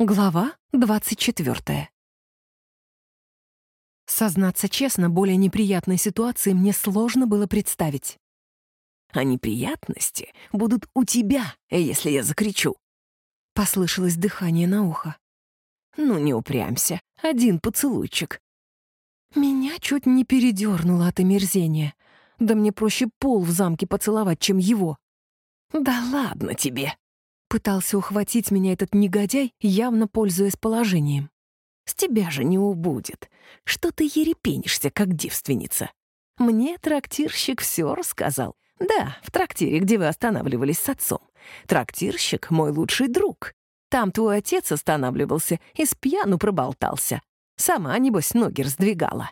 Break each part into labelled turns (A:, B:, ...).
A: Глава 24. Сознаться честно, более неприятной ситуации мне сложно было представить.
B: «А неприятности будут у тебя, если я закричу», —
A: послышалось дыхание на ухо.
B: «Ну, не упрямься, один поцелуйчик».
A: Меня чуть не передернуло от омерзения. Да мне проще пол в замке поцеловать, чем его.
B: «Да ладно тебе»,
A: Пытался ухватить меня этот негодяй, явно пользуясь положением.
B: «С тебя же не убудет. Что ты ерепенишься, как девственница? Мне трактирщик все рассказал. Да, в трактире, где вы останавливались с отцом. Трактирщик — мой лучший друг. Там твой отец останавливался и с пьяну проболтался. Сама, небось, ноги раздвигала».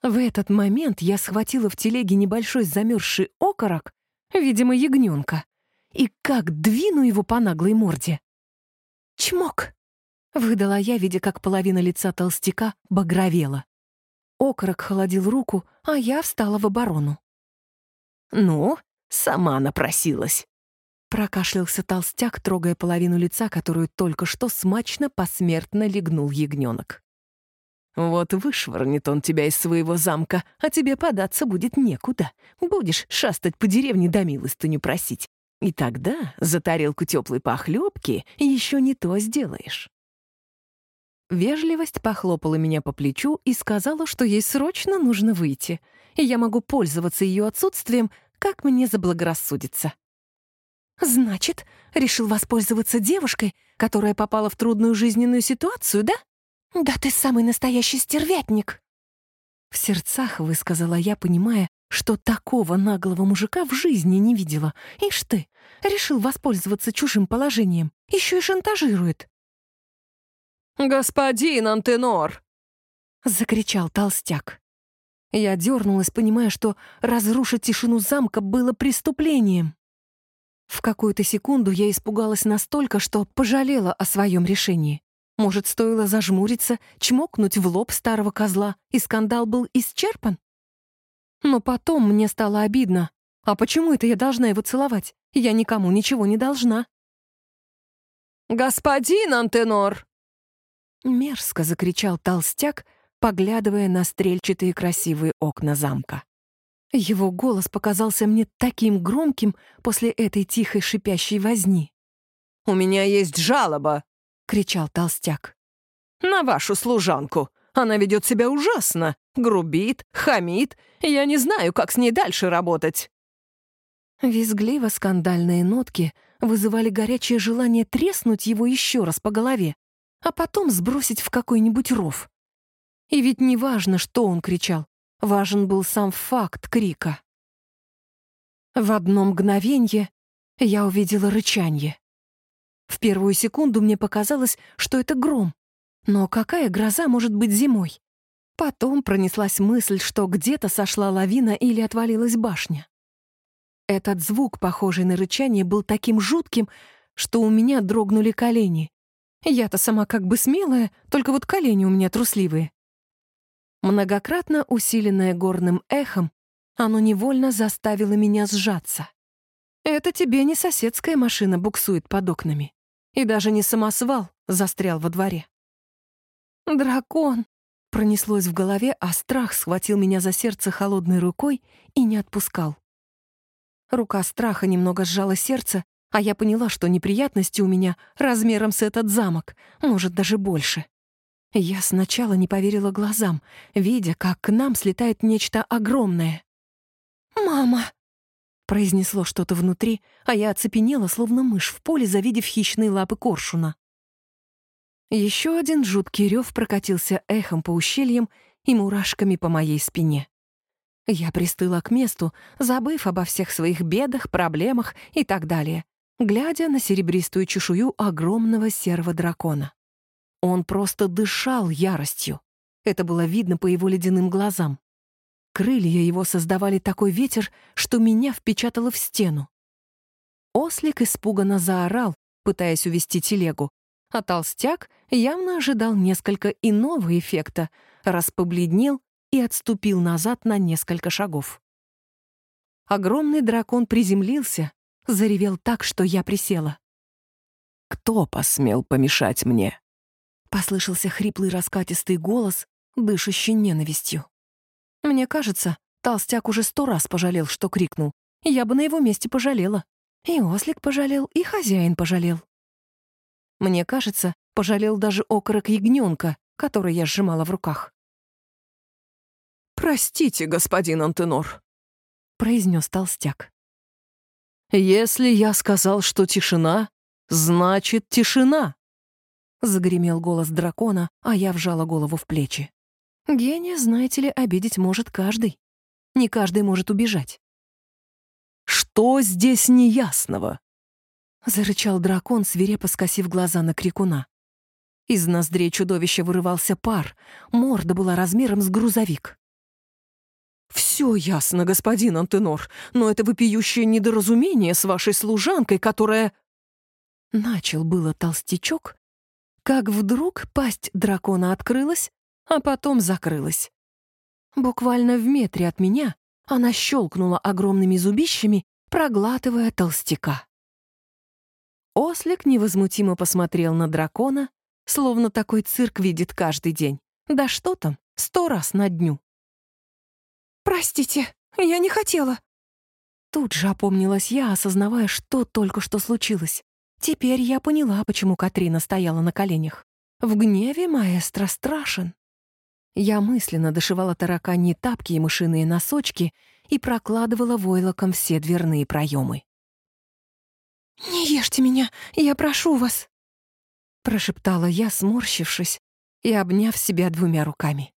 A: В этот момент я схватила в телеге небольшой замерзший окорок, видимо, ягненка, и как двину его по наглой морде. «Чмок!» — выдала я, видя, как половина лица толстяка багровела. Окорок холодил руку, а я встала в оборону.
B: «Ну, сама напросилась», — прокашлялся толстяк, трогая половину лица, которую только что смачно посмертно легнул ягненок. «Вот вышвырнет он тебя из своего замка, а тебе податься будет некуда. Будешь шастать по деревне да милостыню просить. И тогда за тарелку теплой похлебки еще не то сделаешь.
A: Вежливость похлопала меня по плечу и сказала, что ей срочно нужно выйти, и я могу пользоваться ее отсутствием, как мне заблагорассудится. «Значит, решил воспользоваться девушкой, которая попала в трудную жизненную ситуацию, да? Да ты самый настоящий стервятник!» В сердцах высказала я, понимая, что такого наглого мужика в жизни не видела. Ишь ты, решил воспользоваться чужим положением. Еще и шантажирует.
C: «Господин Антенор!»
A: — закричал толстяк. Я дернулась, понимая, что разрушить тишину замка было преступлением. В какую-то секунду я испугалась настолько, что пожалела о своем решении. Может, стоило зажмуриться, чмокнуть в лоб старого козла, и скандал был исчерпан? Но потом мне стало обидно. А почему это я должна его целовать? Я никому ничего не должна.
C: «Господин Антенор!»
A: Мерзко закричал толстяк, поглядывая на стрельчатые красивые окна замка. Его голос показался мне таким громким после этой тихой шипящей возни.
C: «У меня есть жалоба!» — кричал толстяк. «На вашу служанку! Она ведет себя ужасно, грубит, хамит. Я не знаю, как с ней дальше работать».
A: Визгливо-скандальные нотки вызывали горячее желание треснуть его еще раз по голове, а потом сбросить в какой-нибудь ров. И ведь не важно, что он кричал, важен был сам факт крика. В одно мгновенье я увидела рычанье. В первую секунду мне показалось, что это гром, но какая гроза может быть зимой? Потом пронеслась мысль, что где-то сошла лавина или отвалилась башня. Этот звук, похожий на рычание, был таким жутким, что у меня дрогнули колени. Я-то сама как бы смелая, только вот колени у меня трусливые. Многократно усиленное горным эхом, оно невольно заставило меня сжаться. Это тебе не соседская машина буксует под окнами. И даже не самосвал застрял во дворе. «Дракон!» Пронеслось в голове, а страх схватил меня за сердце холодной рукой и не отпускал. Рука страха немного сжала сердце, а я поняла, что неприятности у меня размером с этот замок, может, даже больше. Я сначала не поверила глазам, видя, как к нам слетает нечто огромное. «Мама!» — произнесло что-то внутри, а я оцепенела, словно мышь в поле, завидев хищные лапы коршуна. Еще один жуткий рев прокатился эхом по ущельям и мурашками по моей спине. Я пристыла к месту, забыв обо всех своих бедах, проблемах и так далее, глядя на серебристую чешую огромного серого дракона. Он просто дышал яростью. Это было видно по его ледяным глазам. Крылья его создавали такой ветер, что меня впечатало в стену. Ослик испуганно заорал, пытаясь увести телегу, а толстяк явно ожидал несколько иного эффекта, раз побледнел и отступил назад на несколько шагов. Огромный дракон приземлился, заревел так, что я присела.
C: Кто посмел помешать мне?»
A: Послышался хриплый раскатистый голос, дышащий ненавистью. Мне кажется, толстяк уже сто раз пожалел, что крикнул. Я бы на его месте пожалела. И ослик пожалел, и хозяин пожалел. Мне кажется, пожалел даже окорок ягненка, который я сжимала в руках.
C: «Простите, господин Антенор», —
A: произнес толстяк.
C: «Если я сказал, что тишина, значит тишина», —
A: загремел голос дракона, а я вжала голову в плечи. Гения, знаете ли, обидеть может каждый. Не каждый может убежать.
C: «Что здесь неясного?»
A: — зарычал дракон, свирепо скосив глаза на крикуна. Из ноздрей чудовища вырывался пар, морда была размером с грузовик.
C: «Все ясно, господин Антенор, но это вопиющее недоразумение с вашей служанкой, которая...»
A: Начал было толстячок, как вдруг пасть дракона открылась, а потом закрылась. Буквально в метре от меня она щелкнула огромными зубищами, проглатывая толстяка. Ослик невозмутимо посмотрел на дракона, словно такой цирк видит каждый день. Да что там, сто раз на дню. «Простите, я не хотела». Тут же опомнилась я, осознавая, что только что случилось. Теперь я поняла, почему Катрина стояла на коленях. В гневе маэстро страшен. Я мысленно дошивала тараканьи тапки и мышиные носочки и прокладывала войлоком все дверные проемы. «Не ешьте меня, я прошу вас!» Прошептала я, сморщившись и обняв себя двумя руками.